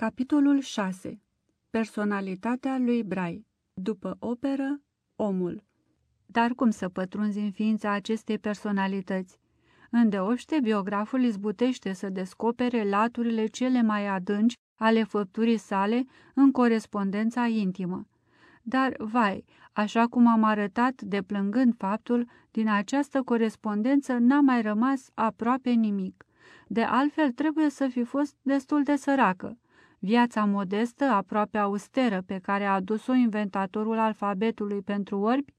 Capitolul 6. Personalitatea lui Brai După operă, omul Dar cum să pătrunzi în ființa acestei personalități? Îndeoște, biograful izbutește să descopere laturile cele mai adânci ale făpturii sale în corespondența intimă. Dar, vai, așa cum am arătat deplângând faptul, din această corespondență n-a mai rămas aproape nimic. De altfel, trebuie să fi fost destul de săracă. Viața modestă, aproape austeră, pe care a adus-o inventatorul alfabetului pentru orbi,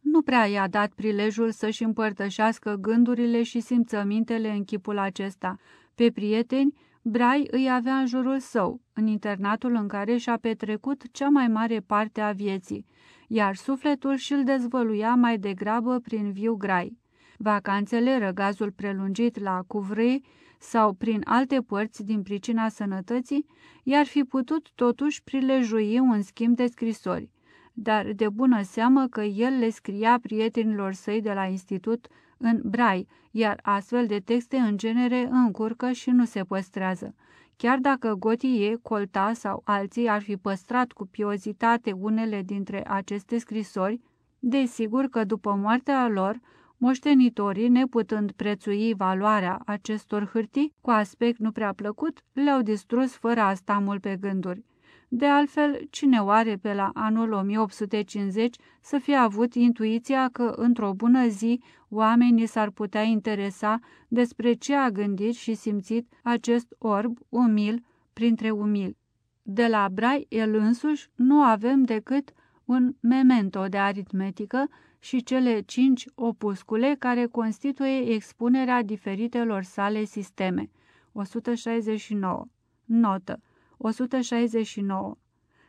nu prea i-a dat prilejul să-și împărtășească gândurile și simțămintele în chipul acesta. Pe prieteni, Brai îi avea în jurul său, în internatul în care și-a petrecut cea mai mare parte a vieții, iar sufletul și-l dezvăluia mai degrabă prin viu grai. Vacanțele, răgazul prelungit la Cuvrei sau prin alte părți din pricina sănătății, i-ar fi putut totuși prilejui un schimb de scrisori, dar de bună seamă că el le scria prietenilor săi de la institut în brai, iar astfel de texte în genere încurcă și nu se păstrează. Chiar dacă Gotie, Colta sau alții ar fi păstrat cu piozitate unele dintre aceste scrisori, desigur că după moartea lor, moștenitorii, neputând prețui valoarea acestor hârtii, cu aspect nu prea plăcut, le-au distrus fără a sta mult pe gânduri. De altfel, cine oare pe la anul 1850 să fie avut intuiția că într-o bună zi oamenii s-ar putea interesa despre ce a gândit și simțit acest orb umil printre umili. De la Brai el însuși nu avem decât un memento de aritmetică și cele cinci opuscule care constituie expunerea diferitelor sale sisteme. 169. Notă 169.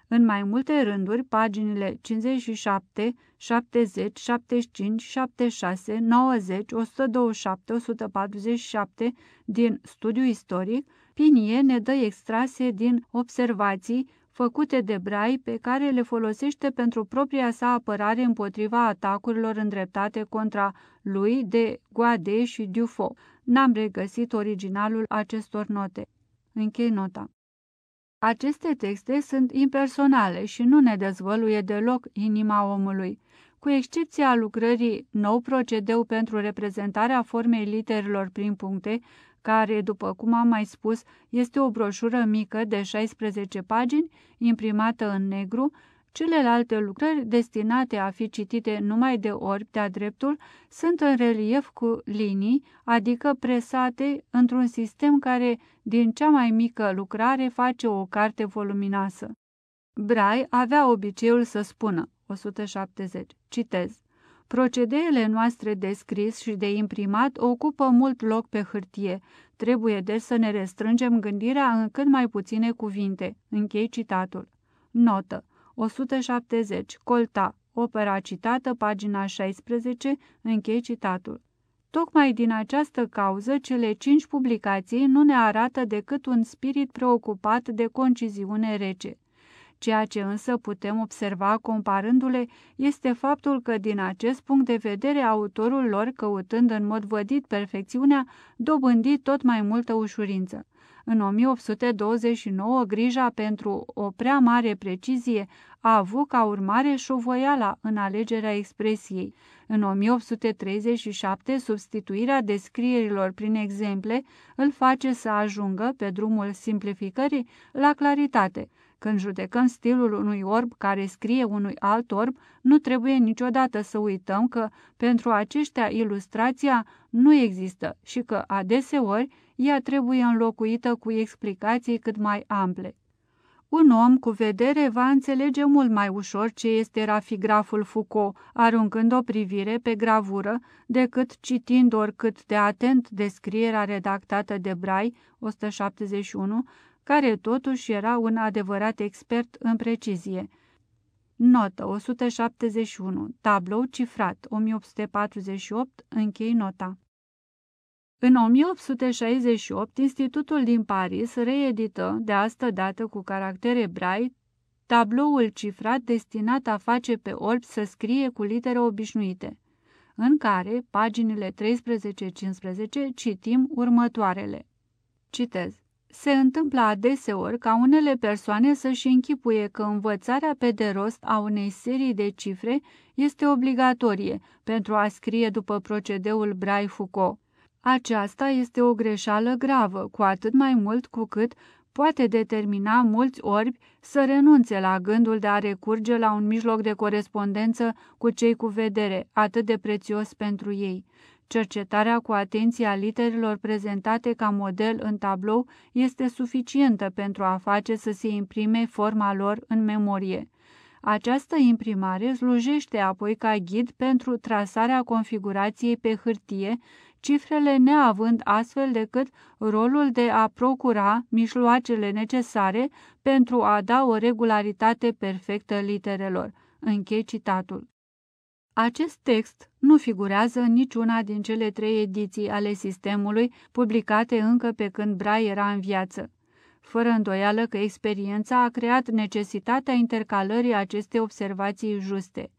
În mai multe rânduri, paginile 57, 70, 75, 76, 90, 127, 147 din studiu istoric, Pinie ne dă extrase din observații făcute de Brai pe care le folosește pentru propria sa apărare împotriva atacurilor îndreptate contra lui de Guade și Dufo. N-am regăsit originalul acestor note. Închei nota. Aceste texte sunt impersonale și nu ne dezvăluie deloc inima omului. Cu excepția lucrării Nou procedeu pentru reprezentarea formei literelor prin puncte, care, după cum am mai spus, este o broșură mică de 16 pagini, imprimată în negru, Celelalte lucrări destinate a fi citite numai de orbi de-a dreptul sunt în relief cu linii, adică presate într-un sistem care, din cea mai mică lucrare, face o carte voluminoasă. Brai avea obiceiul să spună, 170, citez, Procedeele noastre de scris și de imprimat ocupă mult loc pe hârtie. Trebuie deci să ne restrângem gândirea în cât mai puține cuvinte. Închei citatul. Notă. 170. Colta. Opera citată, pagina 16, închei citatul. Tocmai din această cauză, cele cinci publicații nu ne arată decât un spirit preocupat de conciziune rece. Ceea ce însă putem observa comparându-le este faptul că din acest punct de vedere autorul lor, căutând în mod vădit perfecțiunea, dobândi tot mai multă ușurință. În 1829, grija pentru o prea mare precizie a avut ca urmare șovoiala în alegerea expresiei. În 1837, substituirea descrierilor prin exemple îl face să ajungă, pe drumul simplificării, la claritate. Când judecăm stilul unui orb care scrie unui alt orb, nu trebuie niciodată să uităm că pentru aceștia ilustrația nu există și că adeseori ea trebuie înlocuită cu explicații cât mai ample. Un om cu vedere va înțelege mult mai ușor ce este rafigraful Foucault, aruncând o privire pe gravură, decât citind oricât de atent descrierea redactată de Brai, 171, care totuși era un adevărat expert în precizie. Notă 171. Tablou cifrat 1848. Închei nota. În 1868, Institutul din Paris reedită, de asta dată cu caractere brai, tabloul cifrat destinat a face pe orbi să scrie cu litere obișnuite, în care, paginile 13-15, citim următoarele. Citez. Se întâmplă adeseori ca unele persoane să-și închipuie că învățarea pe de rost a unei serii de cifre este obligatorie pentru a scrie după procedeul Braille-Foucault. Aceasta este o greșeală gravă, cu atât mai mult cu cât poate determina mulți orbi să renunțe la gândul de a recurge la un mijloc de corespondență cu cei cu vedere, atât de prețios pentru ei. Cercetarea cu atenție a literelor prezentate ca model în tablou este suficientă pentru a face să se imprime forma lor în memorie. Această imprimare slujește apoi ca ghid pentru trasarea configurației pe hârtie, cifrele neavând astfel decât rolul de a procura mișloacele necesare pentru a da o regularitate perfectă literelor. Închei citatul. Acest text nu figurează în niciuna din cele trei ediții ale sistemului publicate încă pe când Brai era în viață. Fără îndoială că experiența a creat necesitatea intercalării acestei observații juste.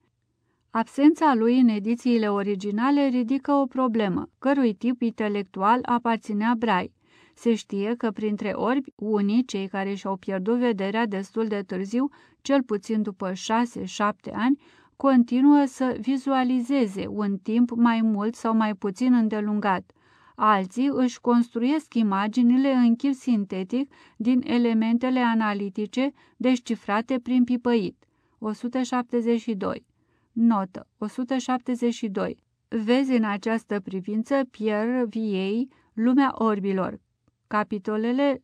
Absența lui în edițiile originale ridică o problemă, cărui tip intelectual aparținea Brai. Se știe că printre orbi, unii, cei care și-au pierdut vederea destul de târziu, cel puțin după 6-7 ani, continuă să vizualizeze un timp mai mult sau mai puțin îndelungat. Alții își construiesc imaginile în chip sintetic din elementele analitice descifrate prin pipăit. 172. Notă 172. Vezi în această privință Pierre Viei, Lumea orbilor, capitolele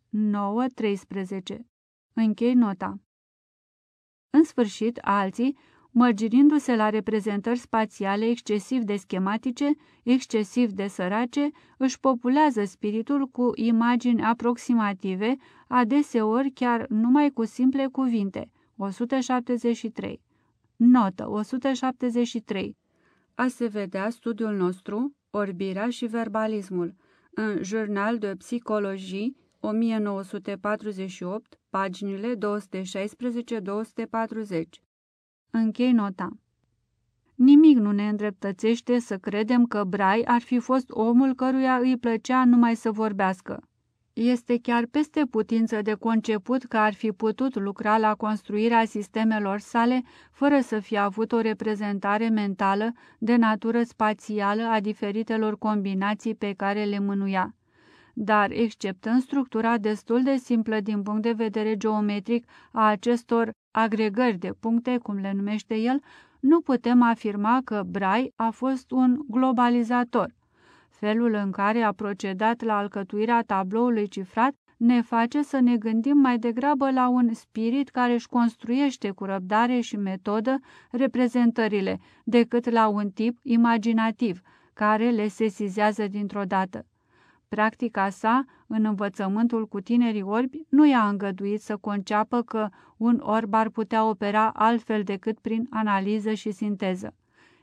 9-13. Închei nota. În sfârșit, alții mărgirindu-se la reprezentări spațiale excesiv de schematice, excesiv de sărace, își populează spiritul cu imagini aproximative, adeseori chiar numai cu simple cuvinte. 173. Notă 173. A se vedea studiul nostru, Orbirea și verbalismul, în Jurnal de Psicologie, 1948, paginile 216-240. Închei nota. Nimic nu ne îndreptățește să credem că Brai ar fi fost omul căruia îi plăcea numai să vorbească. Este chiar peste putință de conceput că ar fi putut lucra la construirea sistemelor sale fără să fie avut o reprezentare mentală de natură spațială a diferitelor combinații pe care le mânuia dar exceptând structura destul de simplă din punct de vedere geometric a acestor agregări de puncte, cum le numește el, nu putem afirma că Brai a fost un globalizator. Felul în care a procedat la alcătuirea tabloului cifrat ne face să ne gândim mai degrabă la un spirit care își construiește cu răbdare și metodă reprezentările, decât la un tip imaginativ, care le sesizează dintr-o dată. Practica sa în învățământul cu tinerii orbi nu i-a îngăduit să conceapă că un orb ar putea opera altfel decât prin analiză și sinteză.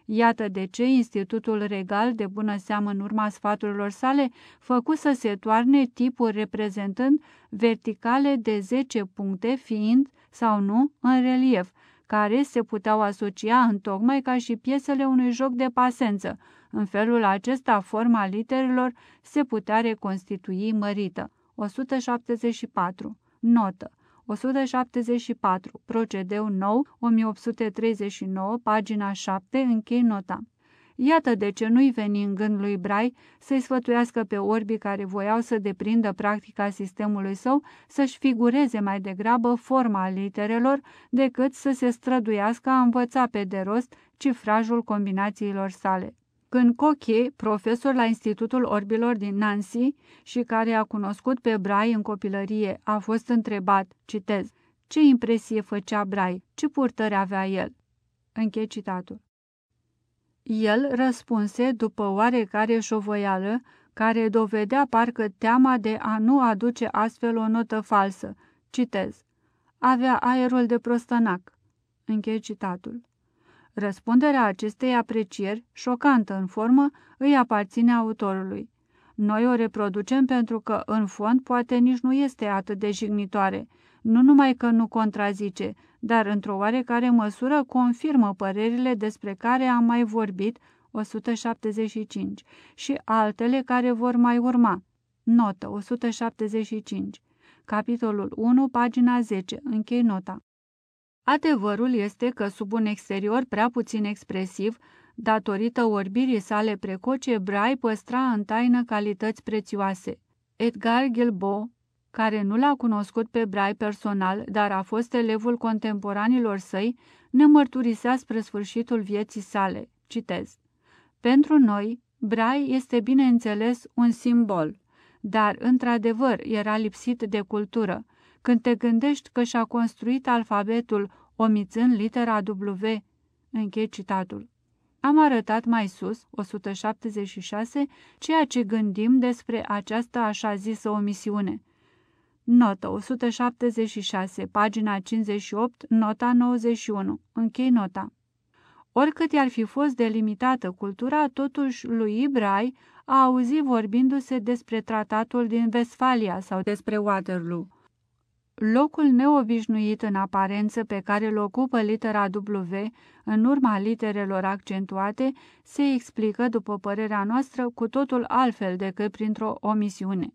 Iată de ce Institutul Regal, de bună seamă în urma sfaturilor sale, făcu să se toarne tipuri reprezentând verticale de 10 puncte, fiind, sau nu, în relief, care se puteau asocia în tocmai ca și piesele unui joc de pasență, în felul acesta, forma literelor se putea reconstitui mărită. 174. Notă. 174. Procedeu nou, 1839, pagina 7, închei nota. Iată de ce nu-i veni în gând lui Brai să-i sfătuiască pe orbii care voiau să deprindă practica sistemului său să-și figureze mai degrabă forma literelor decât să se străduiască a învăța pe de rost cifrajul combinațiilor sale. Când Coche, profesor la Institutul Orbilor din Nancy și care a cunoscut pe Brai în copilărie, a fost întrebat, citez, ce impresie făcea Brai, ce purtări avea el? Închei citatul. El răspunse după oarecare șovoială, care dovedea parcă teama de a nu aduce astfel o notă falsă. Citez. Avea aerul de prostănac. Închei citatul. Răspunderea acestei aprecieri, șocantă în formă, îi aparține autorului. Noi o reproducem pentru că, în fond, poate nici nu este atât de jignitoare, nu numai că nu contrazice, dar într-o oarecare măsură confirmă părerile despre care am mai vorbit 175 și altele care vor mai urma. Notă 175. capitolul 1, pagina 10, închei nota. Adevărul este că sub un exterior prea puțin expresiv, datorită orbirii sale precoce, Brai păstra în taină calități prețioase. Edgar Gilbo, care nu l-a cunoscut pe Brai personal, dar a fost elevul contemporanilor săi, ne mărturisea spre sfârșitul vieții sale. Citez. Pentru noi, Brai este bineînțeles un simbol, dar într-adevăr era lipsit de cultură. Când te gândești că și-a construit alfabetul omițând litera W, închei citatul. Am arătat mai sus, 176, ceea ce gândim despre această așa zisă omisiune. Notă 176, pagina 58, nota 91. Închei nota. Oricât i-ar fi fost delimitată cultura, totuși lui Ibrai a auzit vorbindu-se despre tratatul din Vestfalia sau despre Waterloo. Locul neobișnuit în aparență pe care îl ocupă litera W în urma literelor accentuate se explică, după părerea noastră, cu totul altfel decât printr-o omisiune.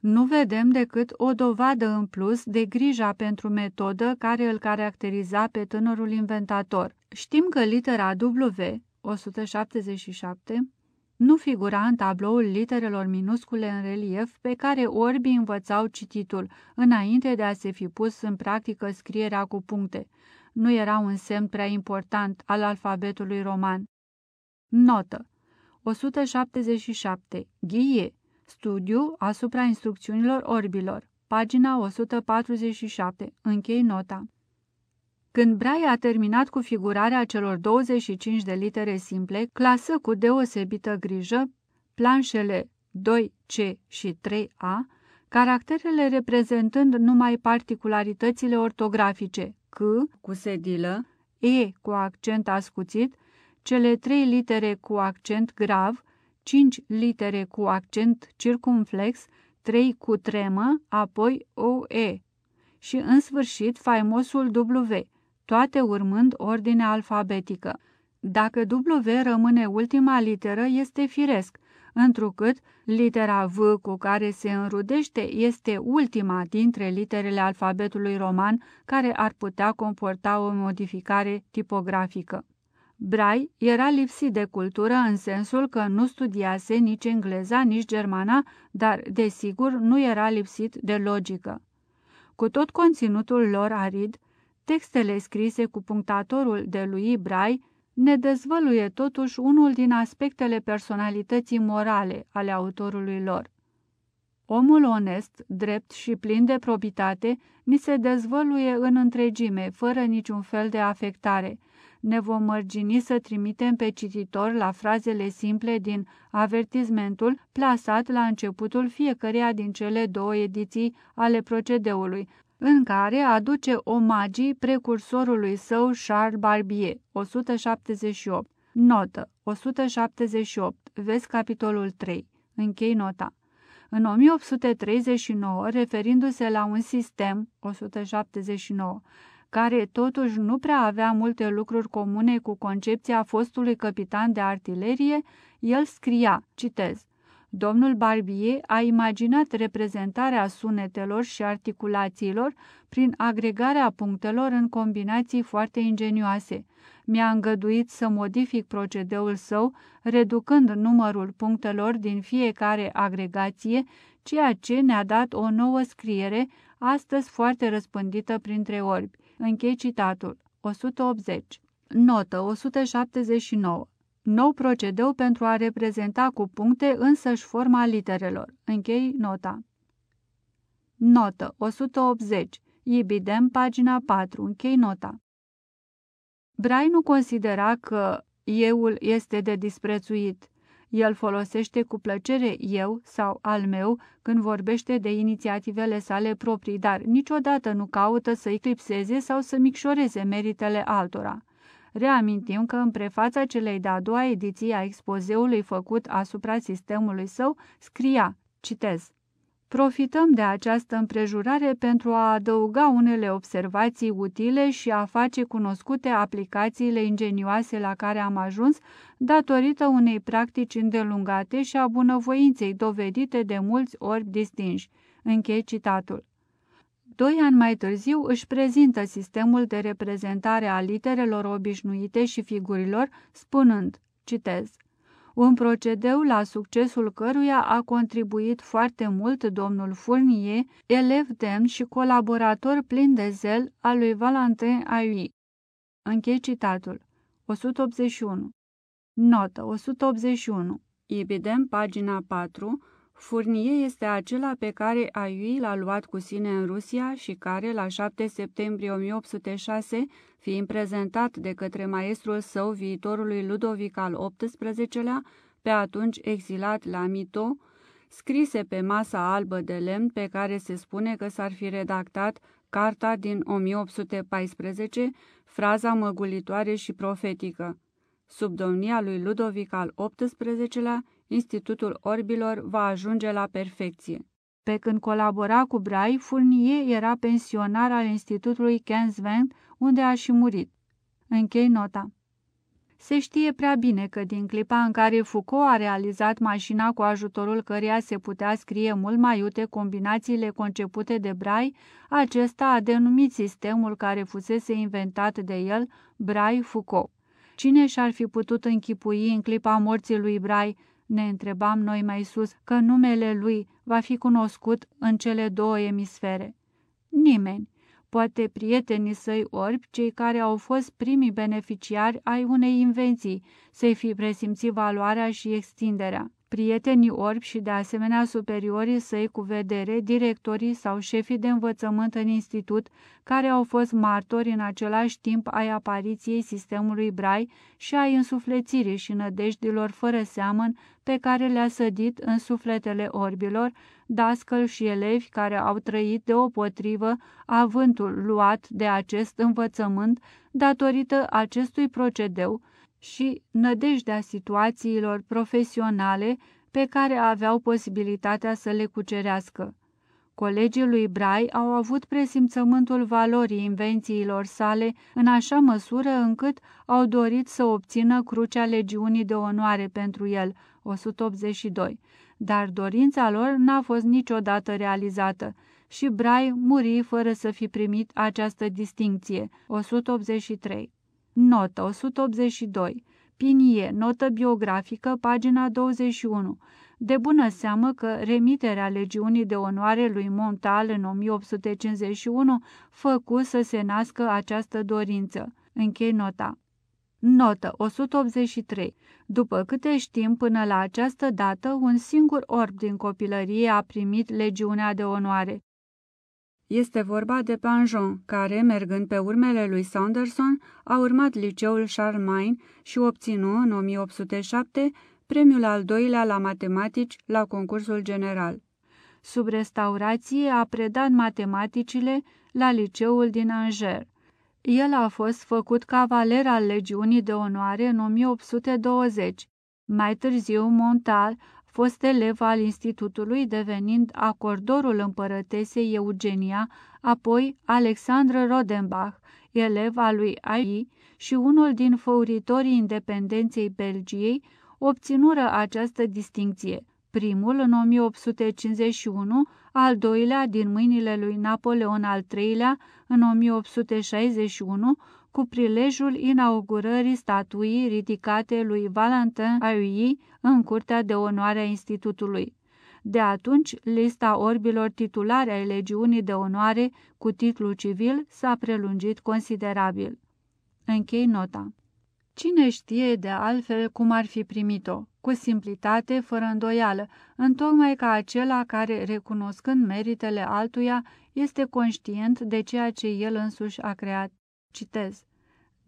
Nu vedem decât o dovadă în plus de grija pentru metodă care îl caracteriza pe tânărul inventator. Știm că litera W, 177, nu figura în tabloul literelor minuscule în relief pe care orbii învățau cititul, înainte de a se fi pus în practică scrierea cu puncte. Nu era un semn prea important al alfabetului roman. Notă 177. Ghie. Studiu asupra instrucțiunilor orbilor. Pagina 147. Închei nota. Când Braille a terminat cu figurarea celor 25 de litere simple, clasă cu deosebită grijă planșele 2C și 3A, caracterele reprezentând numai particularitățile ortografice C cu sedilă, E cu accent ascuțit, cele trei litere cu accent grav, cinci litere cu accent circumflex, trei cu tremă, apoi OE și în sfârșit faimosul W, toate urmând ordinea alfabetică. Dacă W rămâne ultima literă, este firesc, întrucât litera V cu care se înrudește este ultima dintre literele alfabetului roman care ar putea comporta o modificare tipografică. Brai era lipsit de cultură în sensul că nu studiase nici engleza, nici germana, dar, desigur, nu era lipsit de logică. Cu tot conținutul lor arid, Textele scrise cu punctatorul de lui Brai ne dezvăluie totuși unul din aspectele personalității morale ale autorului lor. Omul onest, drept și plin de probitate ni se dezvăluie în întregime, fără niciun fel de afectare. Ne vom mărgini să trimitem pe cititor la frazele simple din avertizmentul plasat la începutul fiecăreia din cele două ediții ale procedeului, în care aduce omagii precursorului său Charles Barbier, 178. Notă 178. Vezi capitolul 3. Închei nota. În 1839, referindu-se la un sistem, 179, care totuși nu prea avea multe lucruri comune cu concepția fostului capitan de artilerie, el scria, citez, Domnul Barbier a imaginat reprezentarea sunetelor și articulațiilor prin agregarea punctelor în combinații foarte ingenioase. Mi-a îngăduit să modific procedeul său, reducând numărul punctelor din fiecare agregație, ceea ce ne-a dat o nouă scriere, astăzi foarte răspândită printre orbi. Închei citatul. 180. Notă 179 nou procedeu pentru a reprezenta cu puncte însăși forma literelor. Închei nota. Notă 180. Ibidem, pagina 4. Închei nota. Brai nu considera că euul este de disprețuit. El folosește cu plăcere eu sau al meu când vorbește de inițiativele sale proprii, dar niciodată nu caută să eclipseze sau să micșoreze meritele altora. Reamintim că în prefața celei de-a doua ediții a expozeului făcut asupra sistemului său, scria, citez, Profităm de această împrejurare pentru a adăuga unele observații utile și a face cunoscute aplicațiile ingenioase la care am ajuns datorită unei practici îndelungate și a bunăvoinței dovedite de mulți ori distinși. Închei citatul. Doi ani mai târziu își prezintă sistemul de reprezentare a literelor obișnuite și figurilor, spunând, citez, un procedeu la succesul căruia a contribuit foarte mult domnul Fournier, elev demn și colaborator plin de zel al lui Valentin Ayui. Închei citatul. 181. Notă 181. Ibidem, pagina 4, Furnier este acela pe care Ayui l-a luat cu sine în Rusia și care, la 7 septembrie 1806, fiind prezentat de către maestrul său viitorului Ludovic al XVIII-lea, pe atunci exilat la Mito, scrise pe masa albă de lemn pe care se spune că s-ar fi redactat carta din 1814, fraza măgulitoare și profetică. Sub domnia lui Ludovic al XVIII-lea, Institutul Orbilor va ajunge la perfecție. Pe când colabora cu Brai, Fournier era pensionar al Institutului Kensvent, unde a și murit. Închei nota. Se știe prea bine că din clipa în care Foucault a realizat mașina cu ajutorul căreia se putea scrie mult mai iute combinațiile concepute de Brai, acesta a denumit sistemul care fusese inventat de el Brai-Foucault. Cine și-ar fi putut închipui în clipa morții lui Brai ne întrebam noi mai sus că numele lui va fi cunoscut în cele două emisfere. Nimeni, poate prietenii săi orbi, cei care au fost primii beneficiari ai unei invenții, să-i fi presimțit valoarea și extinderea prietenii orbi și de asemenea superiorii săi cu vedere, directorii sau șefii de învățământ în institut, care au fost martori în același timp ai apariției sistemului Brai și ai însuflețirii și nădejdilor fără seamăn pe care le-a sădit în sufletele orbilor, dascăl și elevi care au trăit deopotrivă avântul luat de acest învățământ datorită acestui procedeu, și nădejdea situațiilor profesionale pe care aveau posibilitatea să le cucerească. Colegii lui Brai au avut presimțământul valorii invențiilor sale în așa măsură încât au dorit să obțină crucea legiunii de onoare pentru el, 182, dar dorința lor n-a fost niciodată realizată și Brai muri fără să fi primit această distincție, 183. Notă 182. Pinie, notă biografică, pagina 21. De bună seamă că remiterea legiunii de onoare lui Montal în 1851 făcu să se nască această dorință. Închei nota. Notă 183. După câte știm, până la această dată, un singur orb din copilărie a primit legiunea de onoare. Este vorba de Panjon, care, mergând pe urmele lui Sanderson, a urmat liceul Charlemagne și obținu în 1807 premiul al doilea la matematici la concursul general. Sub restaurație a predat matematicile la liceul din Angers. El a fost făcut cavaler al legiunii de onoare în 1820. Mai târziu, Montal fost elev al institutului, devenind acordorul împărătesei Eugenia, apoi Alexandru Rodenbach, elev al lui Ai și unul din făuritorii independenței Belgiei, obținură această distinție, primul în 1851, al doilea din mâinile lui Napoleon al III-lea în 1861, cu prilejul inaugurării statuii ridicate lui Valentin Ayui în curtea de onoare a Institutului. De atunci, lista orbilor titulare ai legiunii de onoare cu titlu civil s-a prelungit considerabil. Închei nota. Cine știe de altfel cum ar fi primit-o? Cu simplitate, fără îndoială, întocmai ca acela care, recunoscând meritele altuia, este conștient de ceea ce el însuși a creat. Citez.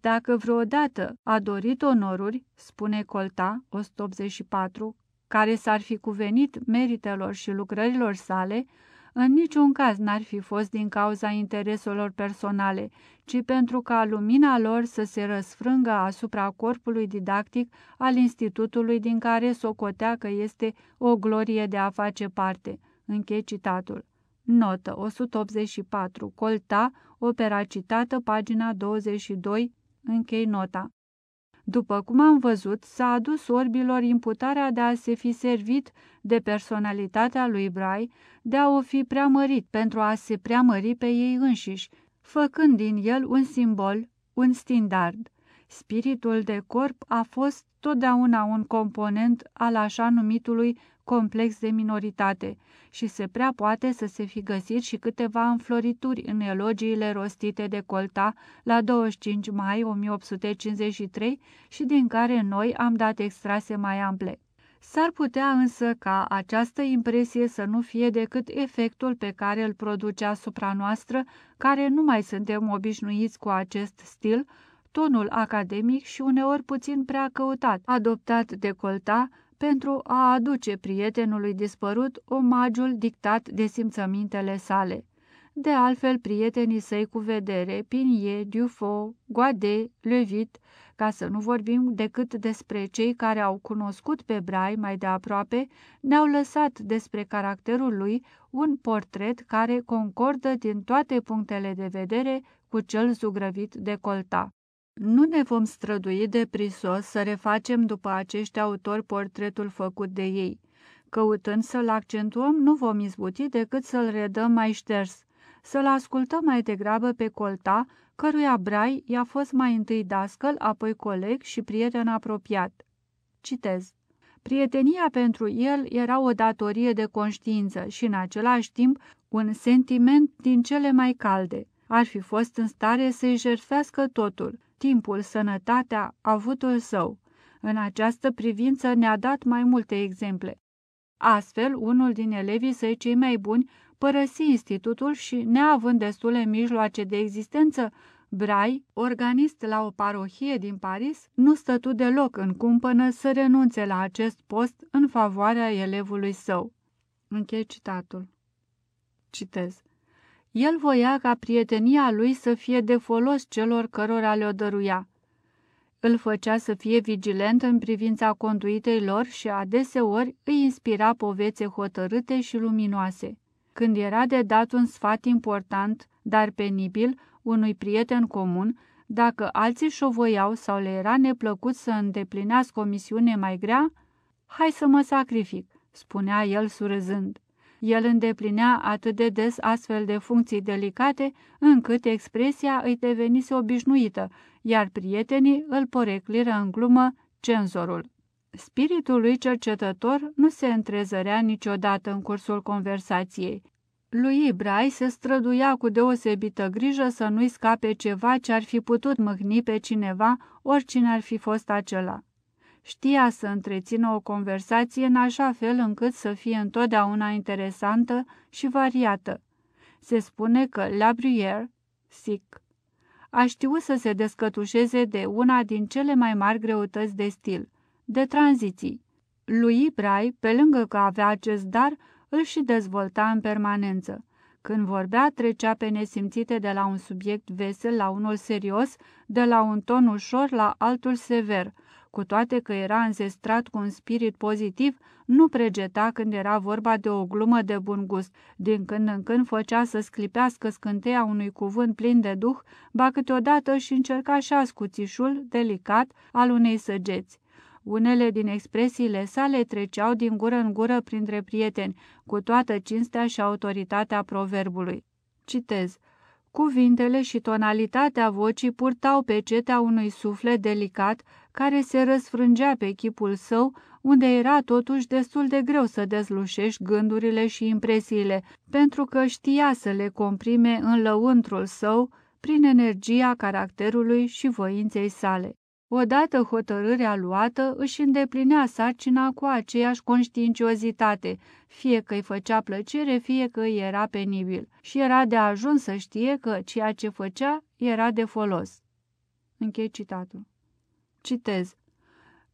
Dacă vreodată a dorit onoruri, spune Colta, 184, care s-ar fi cuvenit meritelor și lucrărilor sale, în niciun caz n-ar fi fost din cauza intereselor personale, ci pentru ca lumina lor să se răsfrângă asupra corpului didactic al institutului din care socotea că este o glorie de a face parte. Închei citatul. Notă 184. Colta, opera citată, pagina 22, închei nota. După cum am văzut, s-a adus orbilor imputarea de a se fi servit de personalitatea lui Brai, de a o fi preamărit pentru a se preamări pe ei înșiși, făcând din el un simbol, un standard. Spiritul de corp a fost totdeauna un component al așa numitului complex de minoritate și se prea poate să se fi găsit și câteva înflorituri în elogiile rostite de Colta la 25 mai 1853 și din care noi am dat extrase mai ample. S-ar putea însă ca această impresie să nu fie decât efectul pe care îl produce asupra noastră, care nu mai suntem obișnuiți cu acest stil, tonul academic și uneori puțin prea căutat, adoptat de Colta, pentru a aduce prietenului dispărut omagiul dictat de simțămintele sale. De altfel, prietenii săi cu vedere, Pinie, Dufo, Guade, Levit, ca să nu vorbim decât despre cei care au cunoscut pe Brai mai de aproape, ne-au lăsat despre caracterul lui un portret care concordă din toate punctele de vedere cu cel zugrăvit de Colta. Nu ne vom strădui de prisos să refacem după acești autori portretul făcut de ei. Căutând să-l accentuăm, nu vom izbuti decât să-l redăm mai șters, să-l ascultăm mai degrabă pe Colta, căruia Brai i-a fost mai întâi dascăl, apoi coleg și prieten apropiat. Citez. Prietenia pentru el era o datorie de conștiință și în același timp un sentiment din cele mai calde. Ar fi fost în stare să-i jertfească totul, timpul, sănătatea, avutul său. În această privință ne-a dat mai multe exemple. Astfel, unul din elevii săi cei mai buni părăsi institutul și, neavând destule mijloace de existență, Brai, organist la o parohie din Paris, nu stătu deloc în cumpănă să renunțe la acest post în favoarea elevului său. Închei citatul. Citez. El voia ca prietenia lui să fie de folos celor cărora le-o dăruia. Îl făcea să fie vigilent în privința conduitei lor și adeseori îi inspira povețe hotărâte și luminoase. Când era de dat un sfat important, dar penibil, unui prieten comun, dacă alții șovoiau sau le era neplăcut să îndeplinească o misiune mai grea, hai să mă sacrific, spunea el surâzând. El îndeplinea atât de des astfel de funcții delicate, încât expresia îi devenise obișnuită, iar prietenii îl porecliră în glumă cenzorul. Spiritul lui cercetător nu se întrezărea niciodată în cursul conversației. Lui Brai se străduia cu deosebită grijă să nu-i scape ceva ce ar fi putut mâhni pe cineva, oricine ar fi fost acela. Știa să întrețină o conversație în așa fel încât să fie întotdeauna interesantă și variată. Se spune că La Bruyère, sic, a știut să se descătușeze de una din cele mai mari greutăți de stil, de tranziții. Lui Brai, pe lângă că avea acest dar, îl și dezvolta în permanență. Când vorbea, trecea pe nesimțite de la un subiect vesel la unul serios, de la un ton ușor la altul sever, cu toate că era înzestrat cu un spirit pozitiv, nu pregeta când era vorba de o glumă de bun gust. Din când în când făcea să sclipească scânteia unui cuvânt plin de duh, ba câteodată și încerca și ascuțișul, delicat, al unei săgeți. Unele din expresiile sale treceau din gură în gură printre prieteni, cu toată cinstea și autoritatea proverbului. Citez. Cuvintele și tonalitatea vocii purtau pe cetea unui suflet delicat care se răsfrângea pe chipul său, unde era totuși destul de greu să dezlușești gândurile și impresiile, pentru că știa să le comprime în lăuntrul său prin energia caracterului și voinței sale. Odată hotărârea luată, își îndeplinea sarcina cu aceeași conștiinciozitate, fie că îi făcea plăcere, fie că îi era penibil, și era de ajuns să știe că ceea ce făcea era de folos. Închei citatul. Citez.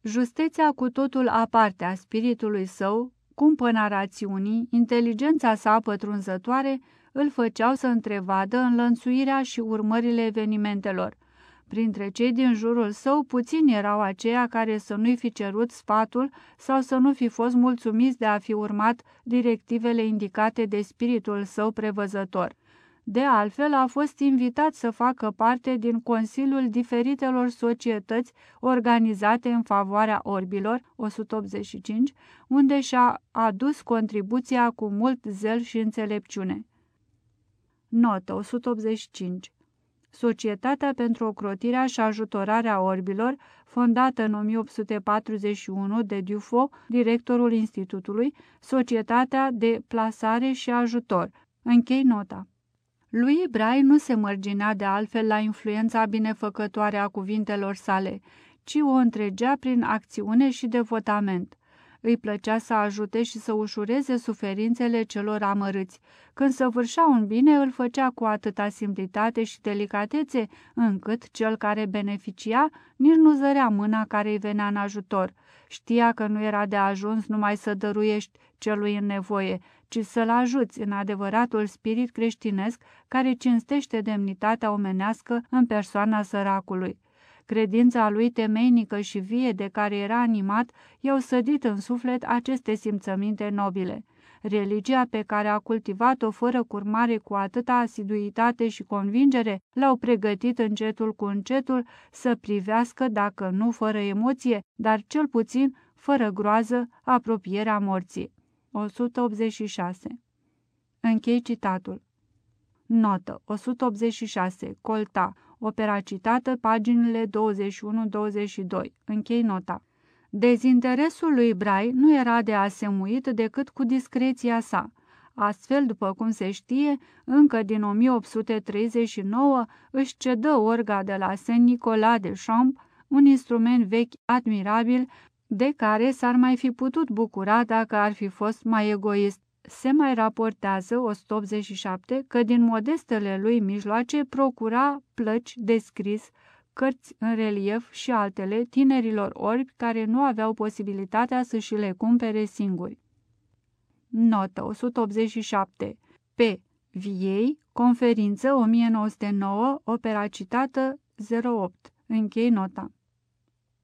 Justețea cu totul aparte a spiritului său, cumpăna rațiunii, inteligența sa pătrunzătoare, îl făceau să întrevadă înlănțuirea și urmările evenimentelor – Printre cei din jurul său, puțini erau aceia care să nu-i fi cerut sfatul sau să nu fi fost mulțumiți de a fi urmat directivele indicate de spiritul său prevăzător. De altfel, a fost invitat să facă parte din Consiliul diferitelor societăți organizate în favoarea orbilor, 185, unde și-a adus contribuția cu mult zel și înțelepciune. Notă 185 Societatea pentru ocrotirea și ajutorarea orbilor, fondată în 1841 de Dufo, directorul institutului, Societatea de plasare și ajutor. Închei nota. Lui Brai nu se mărginea de altfel la influența binefăcătoare a cuvintelor sale, ci o întregea prin acțiune și devotament. Îi plăcea să ajute și să ușureze suferințele celor amărâți. Când săvârșea un bine, îl făcea cu atâta simplitate și delicatețe, încât cel care beneficia nici nu zărea mâna care îi venea în ajutor. Știa că nu era de ajuns numai să dăruiești celui în nevoie, ci să-l ajuți în adevăratul spirit creștinesc care cinstește demnitatea omenească în persoana săracului. Credința lui temeinică și vie de care era animat i-au sădit în suflet aceste simțăminte nobile. Religia pe care a cultivat-o fără curmare cu atâta asiduitate și convingere l-au pregătit încetul cu încetul să privească, dacă nu fără emoție, dar cel puțin fără groază, apropierea morții. 186. Închei citatul. Notă 186. Colta opera citată, paginile 21-22. Închei nota. Dezinteresul lui Brai nu era de asemuit decât cu discreția sa. Astfel, după cum se știe, încă din 1839 își cedă orga de la Saint-Nicolas de Champs, un instrument vechi admirabil de care s-ar mai fi putut bucura dacă ar fi fost mai egoist se mai raportează 187 că din modestele lui mijloace procura plăci de scris, cărți în relief și altele tinerilor orbi care nu aveau posibilitatea să și le cumpere singuri. Notă 187. P. Viei, conferință 1909, opera citată 08. Închei nota.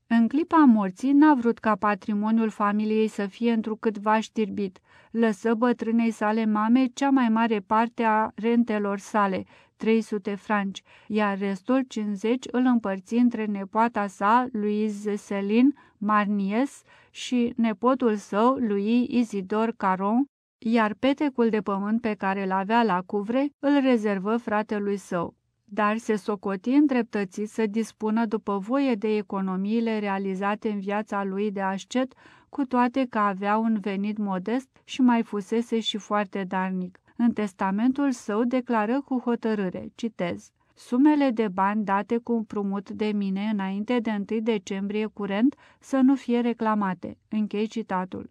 În clipa morții n-a vrut ca patrimoniul familiei să fie întrucâtva știrbit. Lăsă bătrânei sale mame cea mai mare parte a rentelor sale, 300 franci, iar restul 50 îl împărți între nepoata sa, Louise Céline Marnies, și nepotul său, lui Isidor Caron, iar petecul de pământ pe care îl avea la cuvre îl rezervă fratelui său dar se socoti îndreptățit să dispună după voie de economiile realizate în viața lui de ascet, cu toate că avea un venit modest și mai fusese și foarte darnic. În testamentul său declară cu hotărâre, citez, Sumele de bani date cu împrumut de mine înainte de 1 decembrie curent să nu fie reclamate. Închei citatul.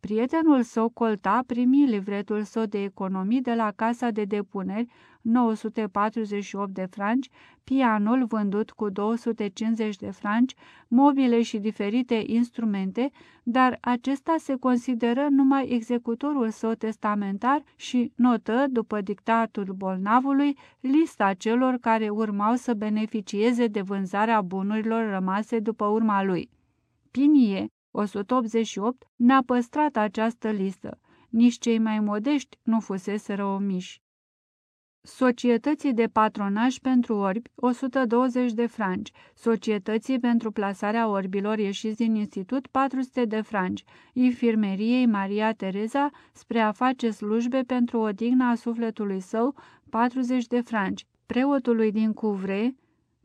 Prietenul său Colta primi livretul său de economii de la Casa de Depuneri, 948 de franci, pianul vândut cu 250 de franci, mobile și diferite instrumente, dar acesta se consideră numai executorul său testamentar și notă, după dictatul bolnavului, lista celor care urmau să beneficieze de vânzarea bunurilor rămase după urma lui. Pinie, 188 n-a păstrat această listă. Nici cei mai modești nu fuseseră omiși. Societății de patronaj pentru orbi, 120 de franci. Societății pentru plasarea orbilor ieșiți din institut, 400 de franci. Infirmeriei Maria Tereza, spre a face slujbe pentru odihna sufletului său, 40 de franci. Preotului din Cuvre,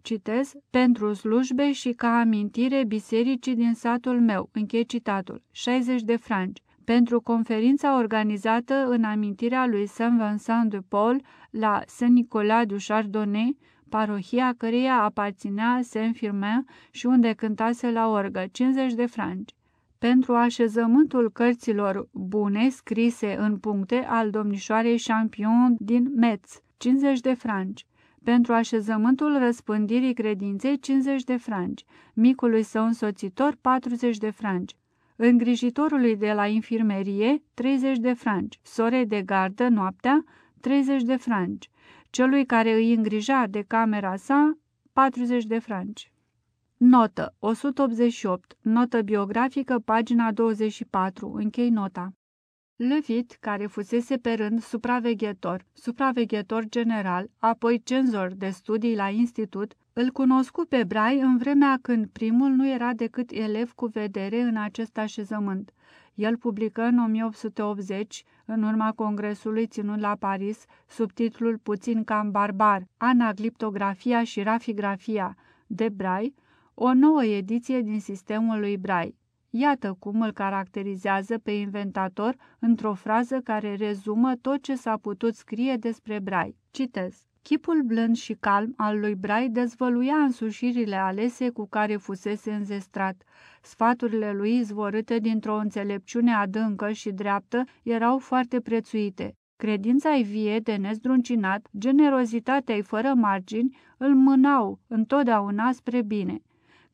citez, pentru slujbe și ca amintire bisericii din satul meu, închei citatul, 60 de franci, pentru conferința organizată în amintirea lui Saint Vincent de Paul la Saint-Nicolas du Chardonnay, parohia căreia aparținea Saint-Firmin și unde cântase la orgă, 50 de franci. Pentru așezământul cărților bune scrise în puncte al domnișoarei Champion din Metz, 50 de franci pentru așezământul răspândirii credinței 50 de franci, micului său însoțitor 40 de franci, îngrijitorului de la infirmerie 30 de franci, sorei de gardă noaptea 30 de franci, celui care îi îngrija de camera sa 40 de franci. Notă 188. Notă biografică, pagina 24. Închei nota. Levit, care fusese pe rând supraveghetor, supraveghetor general, apoi cenzor de studii la institut, îl cunoscu pe Brai în vremea când primul nu era decât elev cu vedere în acest așezământ. El publică în 1880, în urma congresului ținut la Paris, sub titlul puțin cam barbar, Anagliptografia și rafigrafia de Brai, o nouă ediție din sistemul lui Brai. Iată cum îl caracterizează pe inventator într-o frază care rezumă tot ce s-a putut scrie despre Brai. Citez. Chipul blând și calm al lui Brai dezvăluia însușirile alese cu care fusese înzestrat. Sfaturile lui, izvorâte dintr-o înțelepciune adâncă și dreaptă, erau foarte prețuite. Credința-i vie de nezdruncinat, generozitatea-i fără margini, îl mânau întotdeauna spre bine.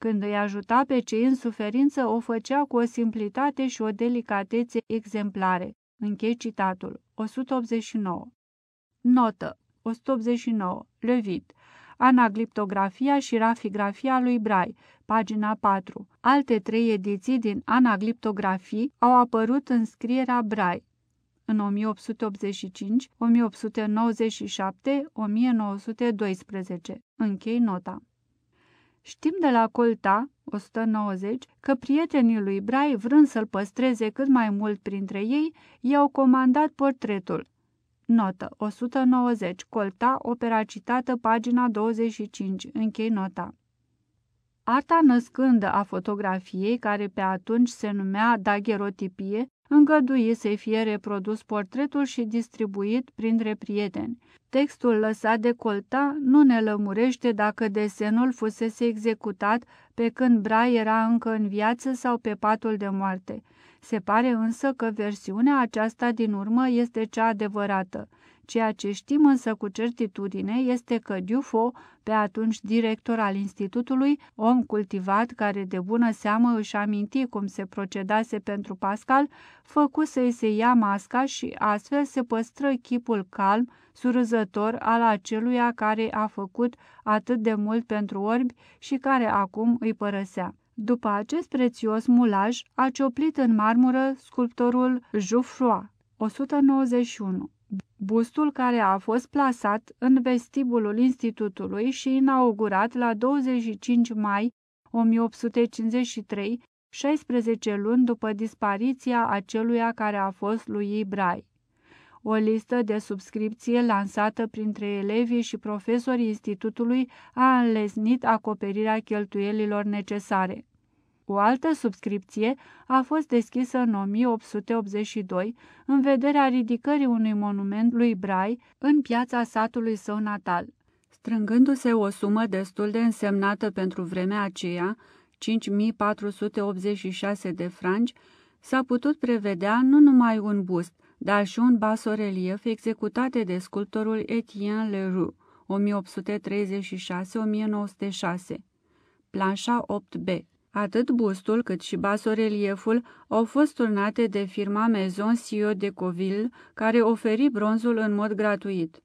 Când îi ajuta pe cei în suferință, o făcea cu o simplitate și o delicatețe exemplare. Închei citatul. 189. Notă. 189. Levit. Anagliptografia și rafigrafia lui Brai, pagina 4. Alte trei ediții din anagliptografii au apărut în scrierea Brai, în 1885, 1897, 1912. Închei nota. Știm de la Colta, 190, că prietenii lui Brai, vrând să-l păstreze cât mai mult printre ei, i-au comandat portretul. Notă 190. Colta, opera citată, pagina 25. Închei nota. Arta născândă a fotografiei, care pe atunci se numea dagherotipie, îngădui să fie reprodus portretul și distribuit printre prieteni. Textul lăsat de Colta nu ne lămurește dacă desenul fusese executat pe când Bra era încă în viață sau pe patul de moarte. Se pare însă că versiunea aceasta din urmă este cea adevărată. Ceea ce știm însă cu certitudine este că Dufo, pe atunci director al institutului, om cultivat care de bună seamă își aminti cum se procedase pentru Pascal, făcu să-i se ia masca și astfel se păstră chipul calm, surâzător al aceluia care a făcut atât de mult pentru orbi și care acum îi părăsea. După acest prețios mulaj, a cioplit în marmură sculptorul Jouffroy, 191 bustul care a fost plasat în vestibulul institutului și inaugurat la 25 mai 1853, 16 luni după dispariția aceluia care a fost lui Ibrai. O listă de subscripție lansată printre elevii și profesorii institutului a înlesnit acoperirea cheltuielilor necesare. O altă subscripție a fost deschisă în 1882 în vederea ridicării unui monument lui Brai în piața satului său natal. Strângându-se o sumă destul de însemnată pentru vremea aceea, 5486 de franci, s-a putut prevedea nu numai un bust, dar și un basorelief executate de sculptorul Etienne Leroux, 1836-1906. Planșa 8B Atât bustul cât și basorelieful au fost turnate de firma Maison Sio de Coville, care oferi bronzul în mod gratuit.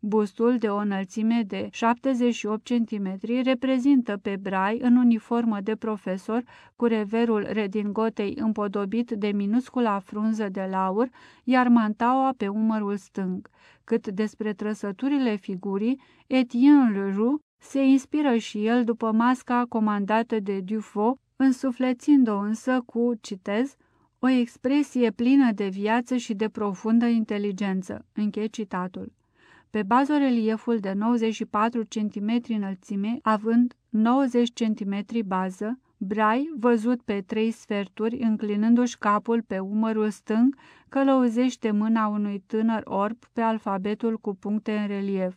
Bustul de o înălțime de 78 cm reprezintă pe Brai în uniformă de profesor cu reverul redingotei împodobit de minuscula frunză de laur, iar mantaua pe umărul stâng. Cât despre trăsăturile figurii, Etienne Leroux se inspiră și el după masca comandată de Dufo, însuflețind-o însă cu, citez, o expresie plină de viață și de profundă inteligență. Închei citatul. Pe bazorelieful de 94 cm înălțime, având 90 cm bază, Brai, văzut pe trei sferturi, înclinându-și capul pe umărul stâng, călăuzește mâna unui tânăr orb pe alfabetul cu puncte în relief.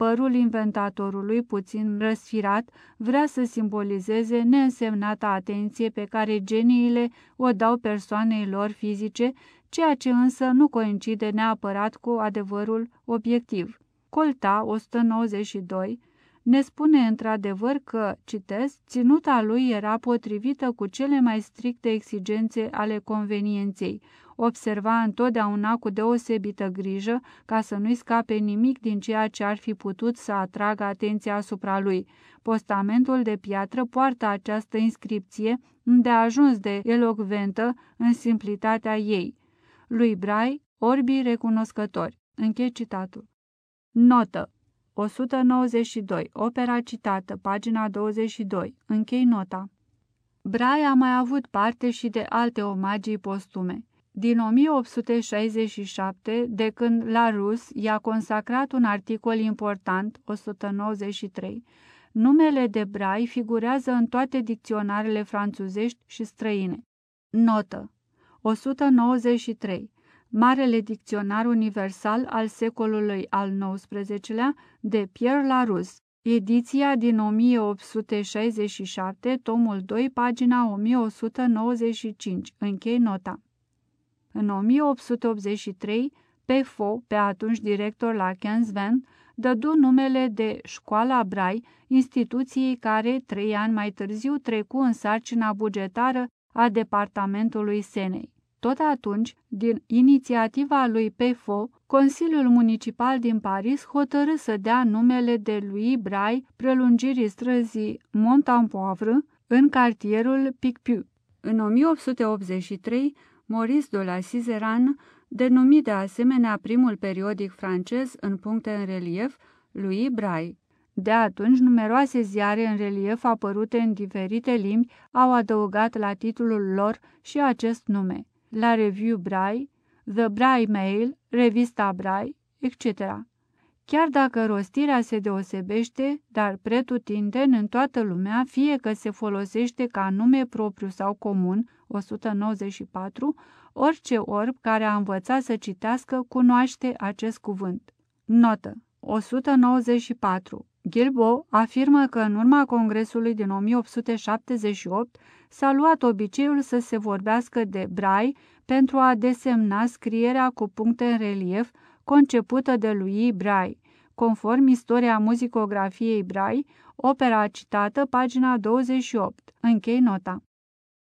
Părul inventatorului, puțin răsfirat, vrea să simbolizeze neînsemnata atenție pe care geniile o dau persoanei lor fizice, ceea ce însă nu coincide neapărat cu adevărul obiectiv. Colta 192 ne spune într-adevăr că, citesc, ținuta lui era potrivită cu cele mai stricte exigențe ale convenienței, observa întotdeauna cu deosebită grijă ca să nu-i scape nimic din ceea ce ar fi putut să atragă atenția asupra lui. Postamentul de piatră poartă această inscripție, unde a ajuns de elocventă în simplitatea ei. lui Brai, orbii recunoscători. Închei citatul. Notă. 192. Opera citată, pagina 22. Închei nota. Brai a mai avut parte și de alte omagii postume. Din 1867, de când la Rus i-a consacrat un articol important, 193, numele de Brai figurează în toate dicționarele franțuzești și străine. Notă 193. Marele Dicționar Universal al secolului al XIX-lea de Pierre Larousse, ediția din 1867, tomul 2, pagina 1195. Închei nota. În 1883, Pefo, pe atunci director la Kensven, dădu numele de Școala Brai, instituției care, trei ani mai târziu, trecu în sarcina bugetară a Departamentului Senei. Tot atunci, din inițiativa lui Pefo, Consiliul Municipal din Paris hotărâ să dea numele de lui Brai prelungirii străzii Montampoivre în cartierul Picpus. În 1883, Maurice de la Cizeran, denumit de asemenea primul periodic francez în puncte în relief, lui Brai. De atunci, numeroase ziare în relief apărute în diferite limbi au adăugat la titlul lor și acest nume la Review Brai, The Brai Mail, Revista Brai, etc. Chiar dacă rostirea se deosebește, dar pretutindeni în toată lumea, fie că se folosește ca nume propriu sau comun, 194, orice orb care a învățat să citească cunoaște acest cuvânt. Notă 194. Gilbo afirmă că în urma congresului din 1878 s-a luat obiceiul să se vorbească de brai pentru a desemna scrierea cu puncte în relief concepută de lui Brai, conform istoria muzicografiei Brai, opera citată, pagina 28. Închei nota.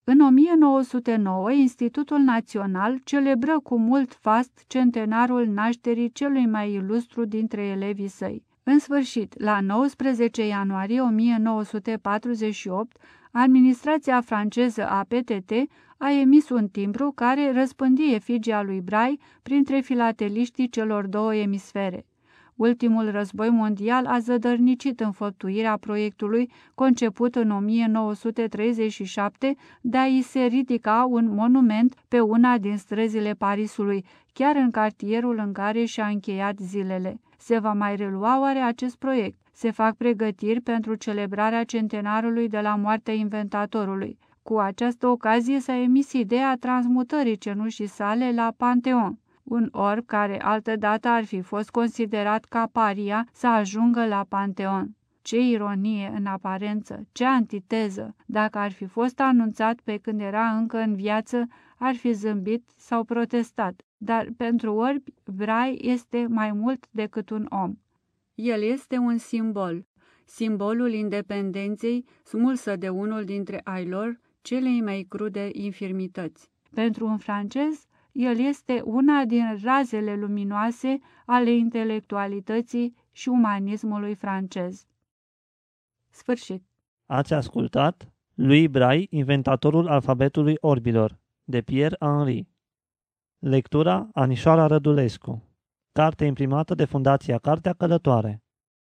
În 1909, Institutul Național celebră cu mult fast centenarul nașterii celui mai ilustru dintre elevii săi. În sfârșit, la 19 ianuarie 1948, administrația franceză a PTT a emis un timbru care răspândi efigia lui Brai printre filateliștii celor două emisfere. Ultimul război mondial a zădărnicit înfăptuirea proiectului conceput în 1937 de a-i se ridica un monument pe una din străzile Parisului, chiar în cartierul în care și-a încheiat zilele. Se va mai relua oare acest proiect? Se fac pregătiri pentru celebrarea centenarului de la moartea inventatorului. Cu această ocazie s-a emis ideea transmutării cenușii sale la Panteon un orb care altădată ar fi fost considerat ca paria să ajungă la Panteon. Ce ironie în aparență, ce antiteză! Dacă ar fi fost anunțat pe când era încă în viață, ar fi zâmbit sau protestat. Dar pentru orbi, Brai este mai mult decât un om. El este un simbol, simbolul independenței smulsă de unul dintre ai lor celei mai crude infirmități. Pentru un francez, el este una din razele luminoase ale intelectualității și umanismului francez. Sfârșit. Ați ascultat Louis Braille, inventatorul alfabetului orbilor, de Pierre Henry. Lectura Anișoara Rădulescu. Carte imprimată de Fundația Cartea Călătoare.